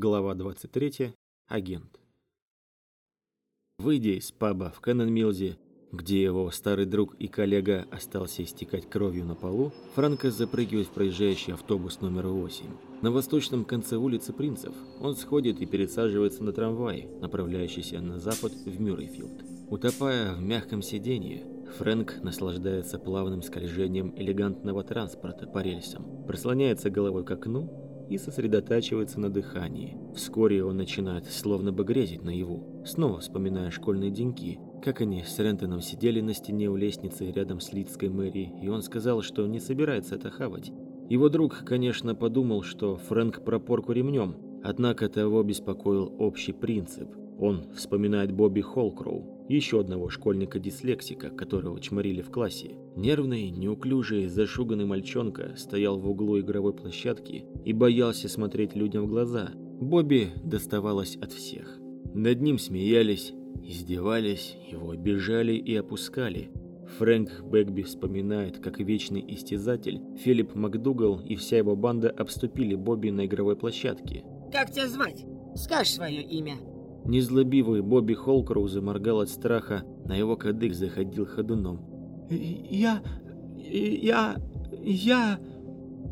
Глава 23. Агент. Выйдя из паба в Кэннон-Милзе, где его старый друг и коллега остался истекать кровью на полу, Франко запрыгивает в проезжающий автобус номер 8. На восточном конце улицы Принцев он сходит и пересаживается на трамвай, направляющийся на запад в Мюррейфилд. Утопая в мягком сиденье, Фрэнк наслаждается плавным скольжением элегантного транспорта по рельсам, прислоняется головой к окну и сосредотачивается на дыхании. Вскоре он начинает словно бы грезить наяву, снова вспоминая школьные деньки, как они с Рентоном сидели на стене у лестницы рядом с Лидской мэрией, и он сказал, что не собирается это хавать. Его друг, конечно, подумал, что Фрэнк пропорку ремнем, однако того беспокоил общий принцип. Он вспоминает Бобби Холкроу, еще одного школьника-дислексика, которого чморили в классе. Нервный, неуклюжий, зашуганный мальчонка стоял в углу игровой площадки и боялся смотреть людям в глаза. Бобби доставалось от всех. Над ним смеялись, издевались, его обижали и опускали. Фрэнк Бэгби вспоминает, как вечный истязатель Филипп МакДугал и вся его банда обступили Бобби на игровой площадке. «Как тебя звать? Скажешь свое имя?» Незлобивый Бобби Холкроу заморгал от страха, на его кадык заходил ходуном. «Я... я... я...»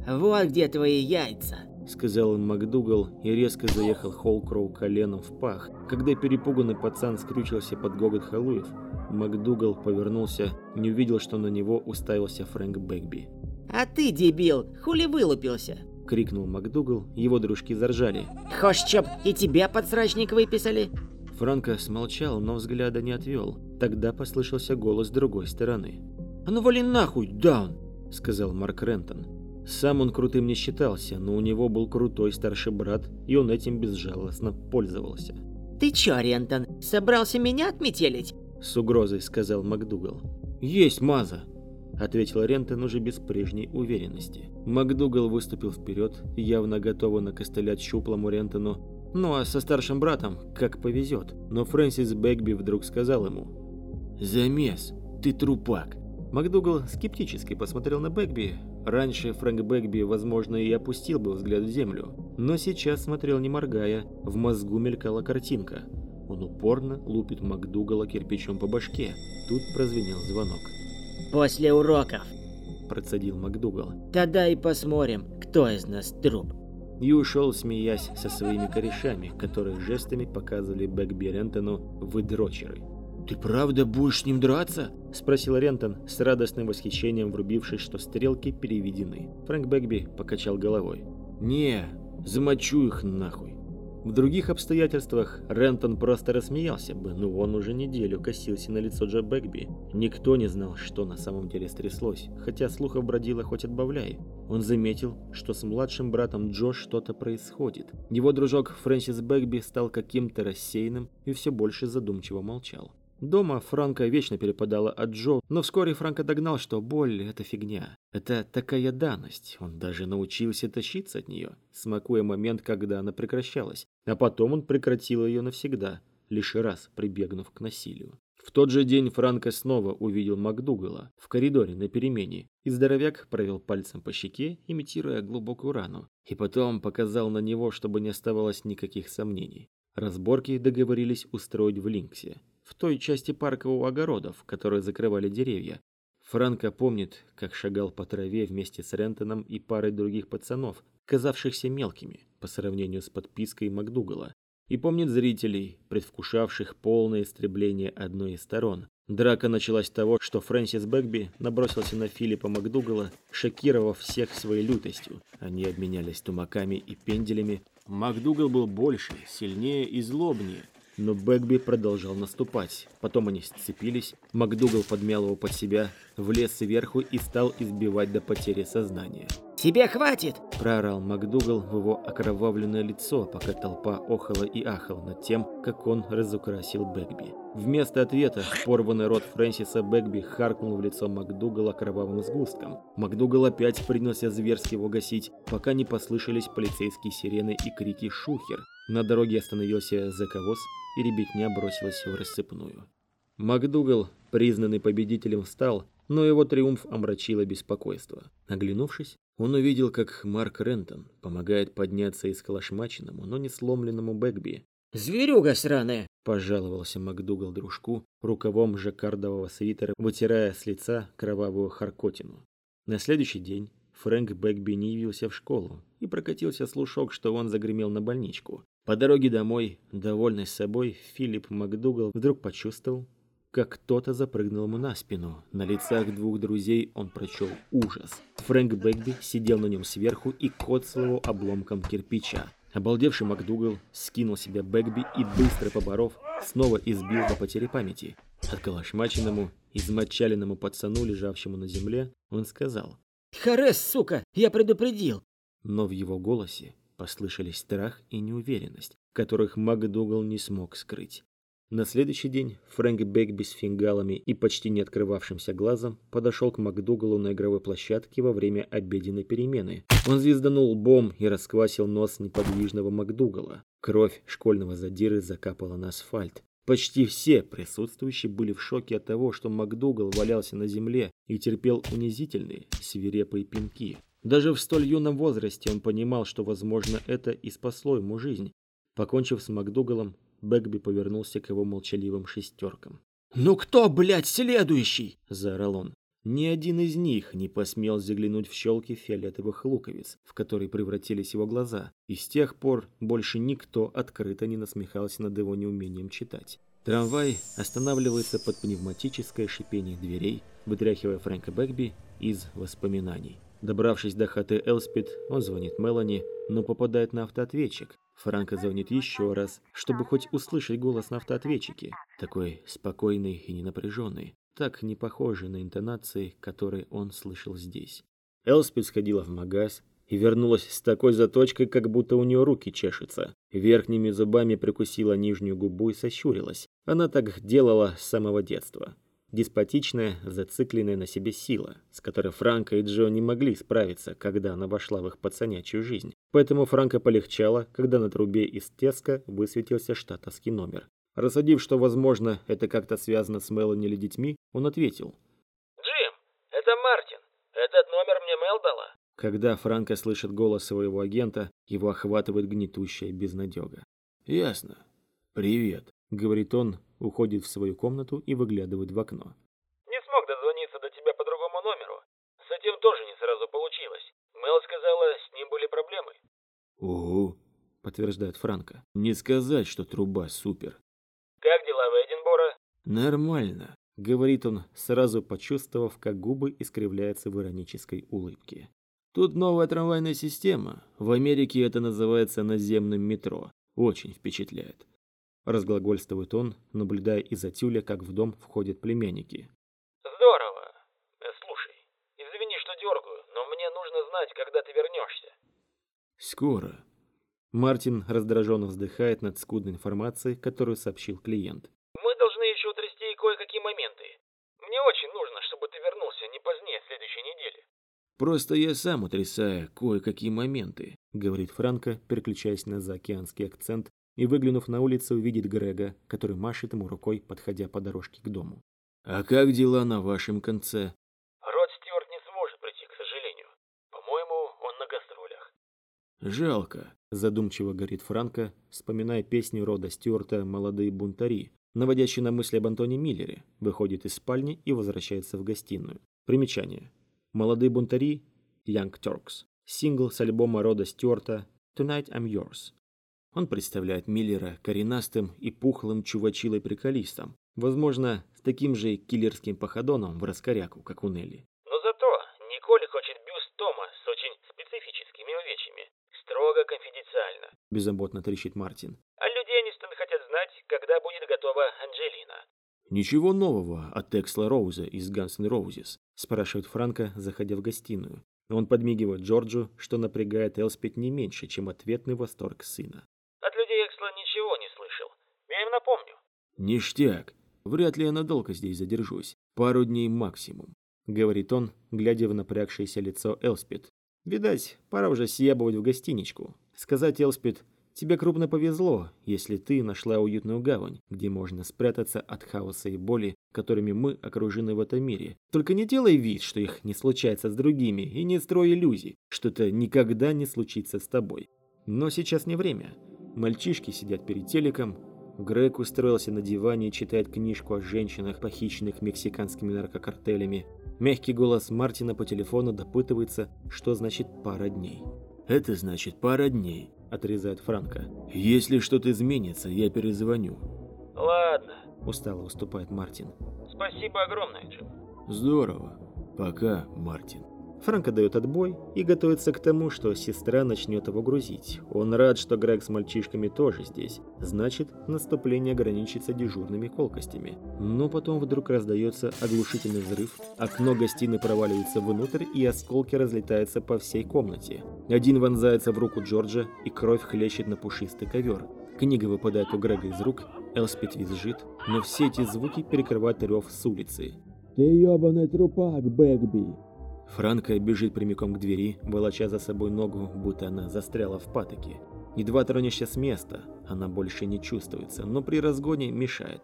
«Вот где твои яйца!» Сказал он МакДугал и резко заехал Холкроу коленом в пах. Когда перепуганный пацан скрючился под гогот халуев, МакДугал повернулся, не увидел, что на него уставился Фрэнк Бэгби. «А ты, дебил, хули вылупился?» — крикнул МакДугал, его дружки заржали. «Хочешь, чтоб и тебя под срачник выписали?» Франко смолчал, но взгляда не отвел. Тогда послышался голос другой стороны. «А ну вали нахуй, даун!» — сказал Марк Рентон. Сам он крутым не считался, но у него был крутой старший брат, и он этим безжалостно пользовался. «Ты чё, Рентон, собрался меня отметелить?» — с угрозой сказал МакДугал. «Есть, Маза!» — ответил Рентон уже без прежней уверенности. МакДугал выступил вперед, явно готовый накостылять щуплому Рентону. Ну а со старшим братом как повезет. Но Фрэнсис Бэгби вдруг сказал ему «Замес, ты трупак». МакДугал скептически посмотрел на Бэгби. Раньше Фрэнк Бэгби, возможно, и опустил бы взгляд в землю. Но сейчас смотрел не моргая, в мозгу мелькала картинка. Он упорно лупит МакДугала кирпичом по башке. Тут прозвенел звонок. «После уроков», – процедил МакДугал. «Тогда и посмотрим, кто из нас труп». И ушел, смеясь со своими корешами, которые жестами показывали Бэкби Рентону выдрочеры. «Ты правда будешь с ним драться?» – спросил Рентон с радостным восхищением, врубившись, что стрелки переведены. Фрэнк Бэкби покачал головой. «Не, замочу их нахуй». В других обстоятельствах Рентон просто рассмеялся бы, но он уже неделю косился на лицо Джо Бэкби. Никто не знал, что на самом деле стряслось, хотя слухов бродило хоть отбавляй. Он заметил, что с младшим братом Джо что-то происходит. Его дружок Фрэнсис Бэкби стал каким-то рассеянным и все больше задумчиво молчал. Дома Франка вечно перепадала от Джо, но вскоре Франк догнал, что боль – это фигня. Это такая данность, он даже научился тащиться от нее, смакуя момент, когда она прекращалась. А потом он прекратил ее навсегда, лишь раз прибегнув к насилию. В тот же день Франко снова увидел МакДугала в коридоре на перемене, и здоровяк провел пальцем по щеке, имитируя глубокую рану, и потом показал на него, чтобы не оставалось никаких сомнений. Разборки договорились устроить в Линксе, в той части паркового огорода, в которой закрывали деревья. Франко помнит, как шагал по траве вместе с Рентоном и парой других пацанов, казавшихся мелкими по сравнению с подпиской МакДугала, и помнит зрителей, предвкушавших полное истребление одной из сторон. Драка началась с того, что Фрэнсис Бэгби набросился на Филиппа МакДугала, шокировав всех своей лютостью. Они обменялись тумаками и пенделями. МакДугал был больше, сильнее и злобнее, но Бэгби продолжал наступать. Потом они сцепились, МакДугал подмял его под себя, влез сверху и стал избивать до потери сознания. «Тебе хватит!» – проорал МакДугал в его окровавленное лицо, пока толпа охала и ахала над тем, как он разукрасил Бэгби. Вместо ответа порванный рот Фрэнсиса Бэгби харкнул в лицо МакДугала кровавым сгустком. МакДугал опять принялся зверски его гасить, пока не послышались полицейские сирены и крики «Шухер!». На дороге остановился заковоз, и ребятня бросилась в рассыпную. МакДугал, признанный победителем, встал, но его триумф омрачило беспокойство. Оглянувшись, он увидел, как Марк Рентон помогает подняться исколошмаченному, но не сломленному Бэгби. «Зверюга сраная!» – пожаловался МакДугал дружку, рукавом жаккардового свитера, вытирая с лица кровавую харкотину. На следующий день Фрэнк Бэгби не явился в школу, и прокатился слушок, что он загремел на больничку. По дороге домой, довольный собой, Филипп МакДугал вдруг почувствовал, как кто-то запрыгнул ему на спину. На лицах двух друзей он прочел ужас. Фрэнк Бэгби сидел на нем сверху и коцал его обломком кирпича. Обалдевший МакДугал скинул себя Бэгби и, быстро поборов, снова избил до потери памяти. Отколошмаченному, измочаленному пацану, лежавшему на земле, он сказал. «Харес, сука, я предупредил!» Но в его голосе послышались страх и неуверенность, которых МакДугал не смог скрыть. На следующий день Фрэнк Бэгби с фингалами и почти не открывавшимся глазом подошел к МакДугалу на игровой площадке во время обеденной перемены. Он звезданул лбом и расквасил нос неподвижного МакДугала. Кровь школьного задиры закапала на асфальт. Почти все присутствующие были в шоке от того, что МакДугал валялся на земле и терпел унизительные, свирепые пинки. Даже в столь юном возрасте он понимал, что, возможно, это и спасло ему жизнь. Покончив с МакДугалом, Бэгби повернулся к его молчаливым шестеркам. «Ну кто, блядь, следующий?» – заорал он. Ни один из них не посмел заглянуть в щелки фиолетовых луковиц, в которые превратились его глаза, и с тех пор больше никто открыто не насмехался над его неумением читать. Трамвай останавливается под пневматическое шипение дверей, вытряхивая Фрэнка Бэгби из воспоминаний. Добравшись до хаты Элспид, он звонит Мелани, но попадает на автоответчик, Франко звонит еще раз, чтобы хоть услышать голос на автоответчике. Такой спокойный и ненапряженный, так не похожий на интонации, которые он слышал здесь. Элспид сходила в магаз и вернулась с такой заточкой, как будто у нее руки чешутся. Верхними зубами прикусила нижнюю губу и сощурилась. Она так делала с самого детства деспотичная, зацикленная на себе сила, с которой Франко и Джо не могли справиться, когда она вошла в их пацанячью жизнь. Поэтому Франко полегчало, когда на трубе из Теска высветился штатовский номер. Рассудив, что, возможно, это как-то связано с Мелани или детьми, он ответил. «Джим, это Мартин. Этот номер мне Мел дала». Когда Франко слышит голос своего агента, его охватывает гнетущая безнадега. «Ясно. Привет», — говорит он, уходит в свою комнату и выглядывает в окно. «Не смог дозвониться до тебя по другому номеру. С этим тоже не сразу получилось. Мел сказала, с ним были проблемы». «Угу», — подтверждает Франко. «Не сказать, что труба супер». «Как дела в Эдинборо?» «Нормально», — говорит он, сразу почувствовав, как губы искривляются в иронической улыбке. «Тут новая трамвайная система. В Америке это называется наземным метро. Очень впечатляет. Разглагольствует он, наблюдая из-за тюля, как в дом входят племянники. Здорово. Э, слушай, извини, что дергаю, но мне нужно знать, когда ты вернешься. Скоро. Мартин раздраженно вздыхает над скудной информацией, которую сообщил клиент. Мы должны еще утрясти кое-какие моменты. Мне очень нужно, чтобы ты вернулся не позднее следующей недели. Просто я сам утрясаю кое-какие моменты, говорит Франко, переключаясь на заокеанский акцент и, выглянув на улицу, увидит Грега, который машет ему рукой, подходя по дорожке к дому. «А как дела на вашем конце?» «Жалко», – задумчиво говорит Франко, вспоминая песню Рода Стюарта «Молодые бунтари», наводящий на мысли об Антоне Миллере, выходит из спальни и возвращается в гостиную. Примечание. «Молодые бунтари» – Young Turks. Сингл с альбома Рода Стюарта «Tonight I'm Yours», он представляет Миллера коренастым и пухлым чувачилой-приколистом, возможно, с таким же киллерским походоном в раскоряку, как у Нелли. Беззаботно трещит Мартин. А людей они столь хотят знать, когда будет готова Анджелина. «Ничего нового от Эксла Роуза из Guns N' Roses?» – спрашивает Франко, заходя в гостиную. Он подмигивает Джорджу, что напрягает Элспет не меньше, чем ответный восторг сына. «Ништяк. Вряд ли я надолго здесь задержусь. Пару дней максимум», — говорит он, глядя в напрягшееся лицо Элспид. «Видать, пора уже съебывать в гостиничку. Сказать, Элспид, тебе крупно повезло, если ты нашла уютную гавань, где можно спрятаться от хаоса и боли, которыми мы окружены в этом мире. Только не делай вид, что их не случается с другими, и не строй иллюзий, что это никогда не случится с тобой. Но сейчас не время. Мальчишки сидят перед телеком, Грег устроился на диване и читает книжку о женщинах, похищенных мексиканскими наркокартелями. Мягкий голос Мартина по телефону допытывается, что значит «пара дней». «Это значит пара дней», – отрезает Франко. «Если что-то изменится, я перезвоню». Ладно. Устало уступает Мартин. Спасибо огромное, Джим. Здорово. Пока, Мартин. Франко дает отбой и готовится к тому, что сестра начнет его грузить. Он рад, что Грег с мальчишками тоже здесь. Значит, наступление ограничится дежурными колкостями. Но потом вдруг раздается оглушительный взрыв, окно гостиной проваливается внутрь и осколки разлетаются по всей комнате. Один вонзается в руку Джорджа и кровь хлещет на пушистый ковер. Книга выпадает у Грега из рук, Элспет визжит, но все эти звуки перекрывают рев с улицы. «Ты ебаный трупак, Бэгби!» Франко бежит прямиком к двери, волоча за собой ногу, будто она застряла в патоке. Едва тронешься с места, она больше не чувствуется, но при разгоне мешает.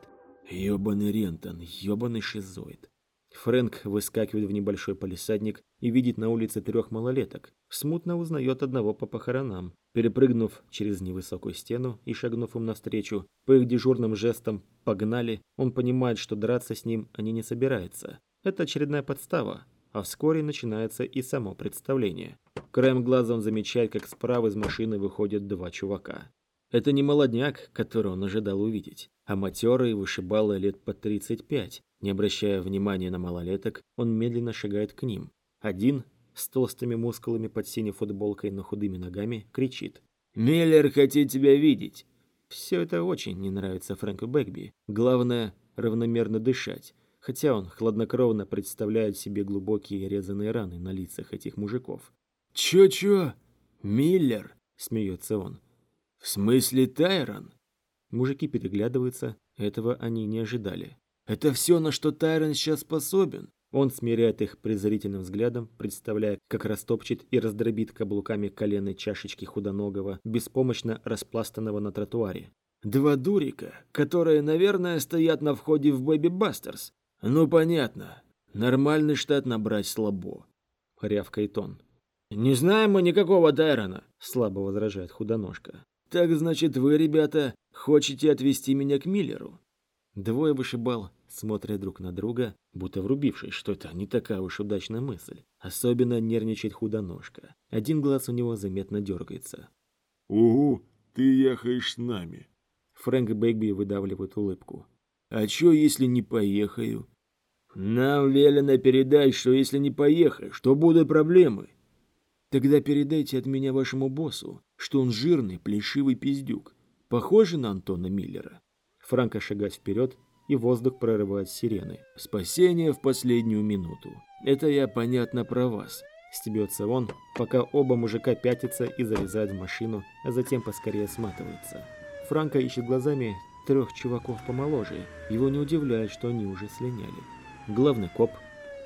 Ёбаный Рентон, ёбаный шизоид. Фрэнк выскакивает в небольшой полисадник и видит на улице трех малолеток. Смутно узнает одного по похоронам. Перепрыгнув через невысокую стену и шагнув им навстречу, по их дежурным жестам «погнали», он понимает, что драться с ним они не собираются. Это очередная подстава, а вскоре начинается и само представление. Краем глаза он замечает, как справа из машины выходят два чувака. Это не молодняк, которого он ожидал увидеть, а матерый вышибалы лет по 35. Не обращая внимания на малолеток, он медленно шагает к ним. Один, с толстыми мускулами под синей футболкой, но худыми ногами, кричит. «Миллер хотит тебя видеть!» Все это очень не нравится Фрэнку Бэкби. Главное, равномерно дышать хотя он хладнокровно представляет себе глубокие резаные раны на лицах этих мужиков. «Чё-чё? Миллер?» – смеется он. «В смысле Тайрон?» Мужики переглядываются, этого они не ожидали. «Это все, на что Тайрон сейчас способен?» Он смиряет их презрительным взглядом, представляя, как растопчет и раздробит каблуками коленной чашечки худоногого, беспомощно распластанного на тротуаре. «Два дурика, которые, наверное, стоят на входе в Бэби Бастерс, «Ну, понятно. Нормальный штат набрать слабо», — рявкает он. «Не знаем мы никакого Тайрона», — слабо возражает худоножка. «Так значит, вы, ребята, хотите отвезти меня к Миллеру?» Двое вышибал, смотря друг на друга, будто врубившись, что это не такая уж удачная мысль. Особенно нервничает худоножка. Один глаз у него заметно дергается. «Угу, ты ехаешь с нами». Фрэнк Бэгби выдавливает улыбку. «А чё, если не поехаю?» Нам велено передать, что если не поехаешь, то будут проблемы. Тогда передайте от меня вашему боссу, что он жирный, плешивый пиздюк. Похоже на Антона Миллера. Франко шагает вперед, и воздух прорывает сирены. Спасение в последнюю минуту. Это я, понятно, про вас. Стебется он, пока оба мужика пятятся и залезают в машину, а затем поскорее сматывается. Франко ищет глазами трех чуваков помоложе. Его не удивляет, что они уже слиняли. Главный коп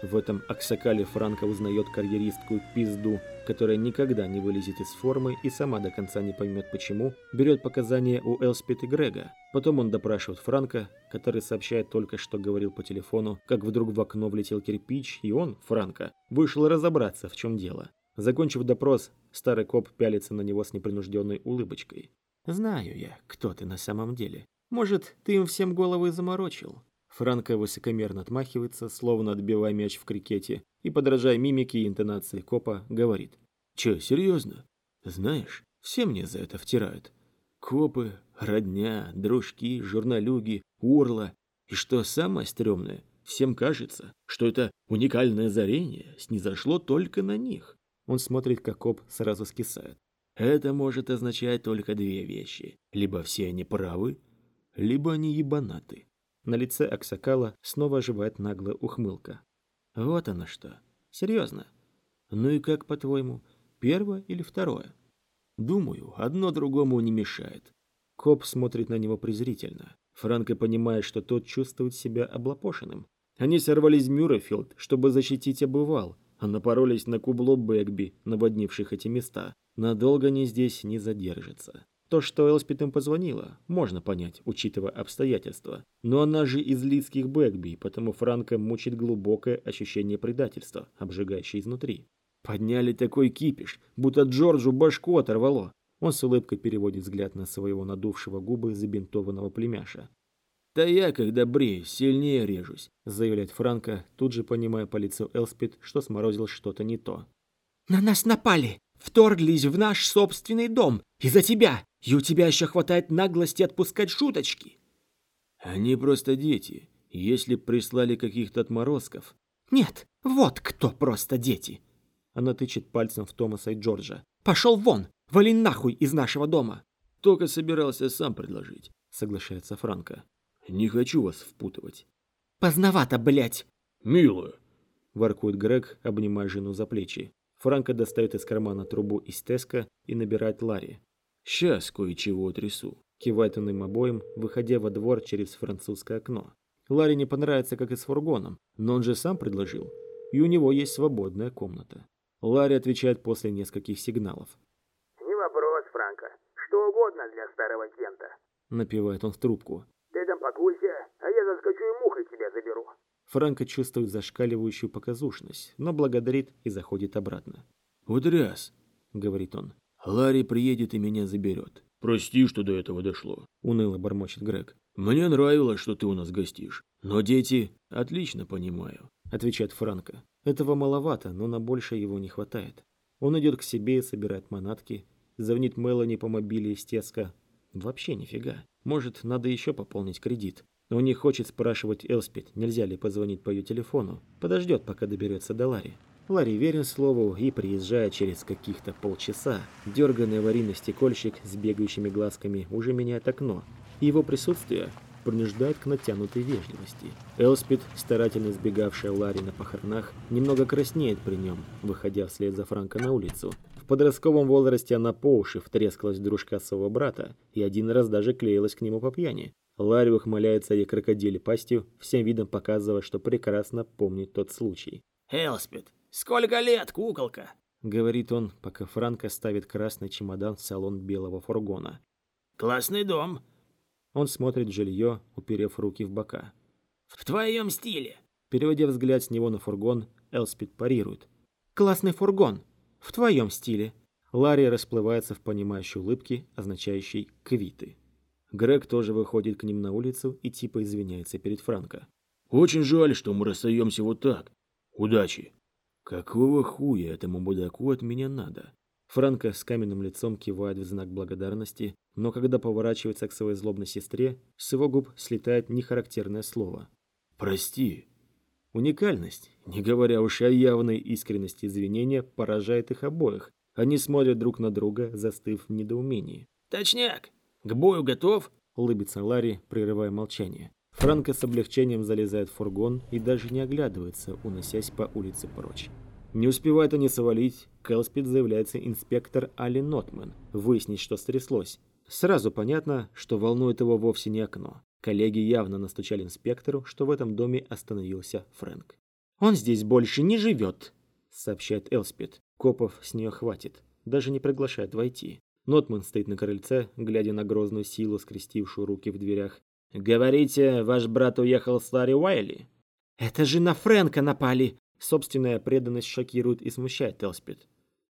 в этом Аксакале Франко узнает карьеристскую пизду, которая никогда не вылезет из формы и сама до конца не поймет почему, берет показания у Элспет и Грега. Потом он допрашивает Франка, который сообщает только, что говорил по телефону, как вдруг в окно влетел кирпич, и он, Франко, вышел разобраться, в чем дело. Закончив допрос, старый коп пялится на него с непринужденной улыбочкой. «Знаю я, кто ты на самом деле. Может, ты им всем головы заморочил. Франко высокомерно отмахивается, словно отбивая мяч в крикете, и, подражая мимике и интонации копа, говорит. «Чё, серьезно? Знаешь, все мне за это втирают. Копы, родня, дружки, журналюги, урла. И что самое стрёмное, всем кажется, что это уникальное озарение снизошло только на них». Он смотрит, как коп сразу скисает. Это может означать только две вещи. Либо все они правы, либо они ебанаты. На лице Аксакала снова оживает наглая ухмылка. Вот оно что. Серьезно. Ну и как, по-твоему, первое или второе? Думаю, одно другому не мешает. Коп смотрит на него презрительно. Франко понимает, что тот чувствует себя облапошенным. Они сорвались в Мюррефилд, чтобы защитить обывал, а напоролись на кубло Бэгби, наводнивших эти места. Надолго они здесь не задержатся. То, что Элспит им позвонила, можно понять, учитывая обстоятельства. Но она же из Лидских Бэкби, потому Франка мучит глубокое ощущение предательства, обжигающее изнутри. Подняли такой кипиш, будто Джорджу башку оторвало. Он с улыбкой переводит взгляд на своего надувшего губы забинтованного племяша. «Да я, когда брею, сильнее режусь», — заявляет Франко, тут же понимая по лицу Элспид, что сморозил что-то не то. «На нас напали! Вторглись в наш собственный дом! Из-за тебя! И у тебя еще хватает наглости отпускать шуточки!» «Они просто дети. Если прислали каких-то отморозков...» «Нет, вот кто просто дети!» Она тычет пальцем в Томаса и Джорджа. «Пошел вон! Вали нахуй из нашего дома!» «Только собирался сам предложить», — соглашается Франко. «Не хочу вас впутывать». «Поздновато, блядь!» «Милая!» — воркует Грег, обнимая жену за плечи. Франко достает из кармана трубу из Теска и набирает Ларри. «Сейчас кое-чего трясу», — кивает он им обоим, выходя во двор через французское окно. Ларри не понравится, как и с фургоном, но он же сам предложил, и у него есть свободная комната. Ларри отвечает после нескольких сигналов. «Не вопрос, Франко. Что угодно для старого Кента». Напевает он в трубку. «Ты там покуйся, а я заскочу и мухой тебя заберу». Франко чувствует зашкаливающую показушность, но благодарит и заходит обратно. «Утряс», — говорит он. «Ларри приедет и меня заберет». «Прости, что до этого дошло», — уныло бормочет Грег. «Мне нравилось, что ты у нас гостишь. Но дети... Отлично понимаю», — отвечает Франко. Этого маловато, но на больше его не хватает. Он идет к себе и собирает манатки, звонит Мелани по мобиле из Теска. Вообще нифига. Может, надо еще пополнить кредит. Он не хочет спрашивать Элспид, нельзя ли позвонить по ее телефону. Подождет, пока доберется до Ларри. Ларри верен слову и приезжает через каких-то полчаса. Дерганный аварийный стекольщик с бегающими глазками уже меняет окно. Его присутствие принуждает к натянутой вежливости. Элспид, старательно избегавшая Ларри на похоронах, немного краснеет при нем, выходя вслед за Франко на улицу. В подростковом возрасте она по уши втрескалась в дружка своего брата и один раз даже клеилась к нему по пьяни. Ларри ухмыляется ей крокодиле пастью, всем видом показывая, что прекрасно помнит тот случай. «Элспид, сколько лет, куколка?» — говорит он, пока Франко ставит красный чемодан в салон белого фургона. «Классный дом. Он смотрит жилье, уперев руки в бока. «В твоем стиле!» Переводя взгляд с него на фургон, Элспид парирует. «Классный фургон! В твоем стиле!» Ларри расплывается в понимающей улыбке, означающей «квиты». Грег тоже выходит к ним на улицу и типа извиняется перед Франко. «Очень жаль, что мы расстаемся вот так. Удачи!» «Какого хуя этому будаку от меня надо?» Франко с каменным лицом кивает в знак благодарности, но когда поворачивается к своей злобной сестре, с его губ слетает нехарактерное слово. «Прости». Уникальность, не говоря уж о явной искренности извинения, поражает их обоих. Они смотрят друг на друга, застыв в недоумении. «Точняк! К бою готов?» — улыбится Ларри, прерывая молчание. Франко с облегчением залезает в фургон и даже не оглядывается, уносясь по улице прочь. Не успевает они свалить, к Элспид заявляется инспектор Али Нотман, выяснить, что стряслось. Сразу понятно, что волнует его вовсе не окно. Коллеги явно настучали инспектору, что в этом доме остановился Фрэнк. «Он здесь больше не живет», — сообщает Элспид. Копов с нее хватит, даже не приглашает войти. Нотман стоит на крыльце, глядя на грозную силу, скрестившую руки в дверях. «Говорите, ваш брат уехал с Ларри Уайли?» «Это же на Фрэнка напали!» Собственная преданность шокирует и смущает Элспид.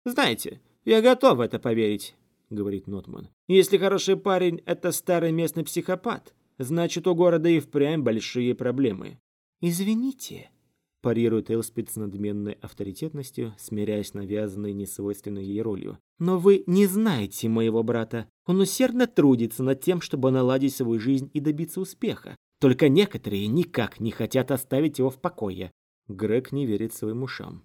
«Знаете, я готов в это поверить», — говорит Нотман. «Если хороший парень — это старый местный психопат, значит, у города и впрямь большие проблемы». «Извините», — парирует Элспид с надменной авторитетностью, смиряясь навязанной несвойственной ей ролью. «Но вы не знаете моего брата. Он усердно трудится над тем, чтобы наладить свою жизнь и добиться успеха. Только некоторые никак не хотят оставить его в покое. Грег не верит своим ушам.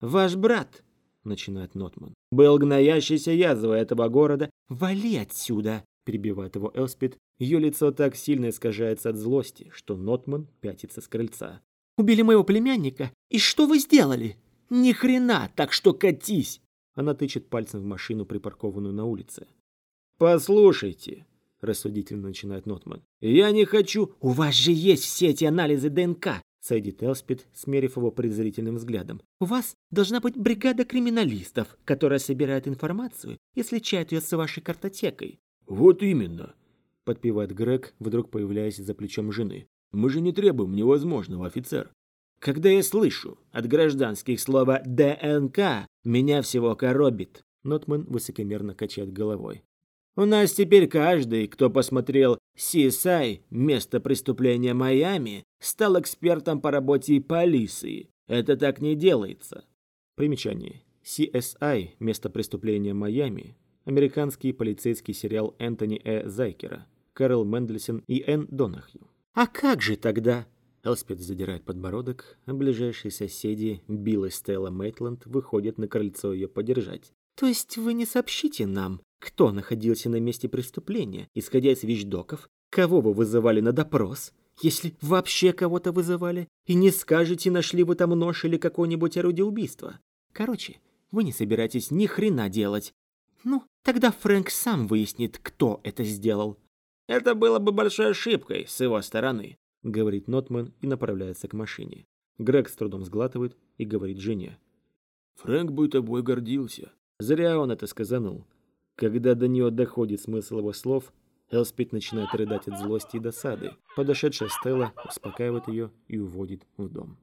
«Ваш брат», — начинает Нотман, — «был гноящейся язвой этого города. Вали отсюда!» — перебивает его Элспид. Ее лицо так сильно искажается от злости, что Нотман пятится с крыльца. «Убили моего племянника? И что вы сделали? Ни хрена, так что катись!» Она тычет пальцем в машину, припаркованную на улице. «Послушайте», — рассудительно начинает Нотман, — «я не хочу...» «У вас же есть все эти анализы ДНК. Цедит Элспид, смерив его презрительным взглядом. «У вас должна быть бригада криминалистов, которая собирает информацию и сличает ее с вашей картотекой. Вот именно, подпевает Грег, вдруг появляясь за плечом жены. Мы же не требуем невозможного, офицер. Когда я слышу от гражданских слова «ДНК», меня всего коробит. Нотман высокомерно качает головой. У нас теперь каждый, кто посмотрел CSI «Место преступления Майами», стал экспертом по работе полиции. Это так не делается. Примечание. CSI «Место преступления Майами» – американский полицейский сериал Энтони Э. Зайкера, Кэрол Мендельсон и Энн Донахью. А как же тогда? Элспет задирает подбородок, а ближайшие соседи, Билл и Стелла Мейтланд, выходят на крыльцо ее поддержать. То есть вы не сообщите нам, кто находился на месте преступления, исходя из вещдоков, кого вы вызывали на допрос, если вообще кого-то вызывали, и не скажете, нашли вы там нож или какое-нибудь орудие убийства. Короче, вы не собираетесь ни хрена делать. Ну, тогда Фрэнк сам выяснит, кто это сделал. Это было бы большой ошибкой с его стороны, говорит Нотман и направляется к машине. Грег с трудом сглатывает и говорит жене. Фрэнк бы тобой гордился. Зря он это сказанул. Когда до нее доходит смысл его слов, Элспид начинает рыдать от злости и досады. Подошедшая Стелла успокаивает ее и уводит в дом.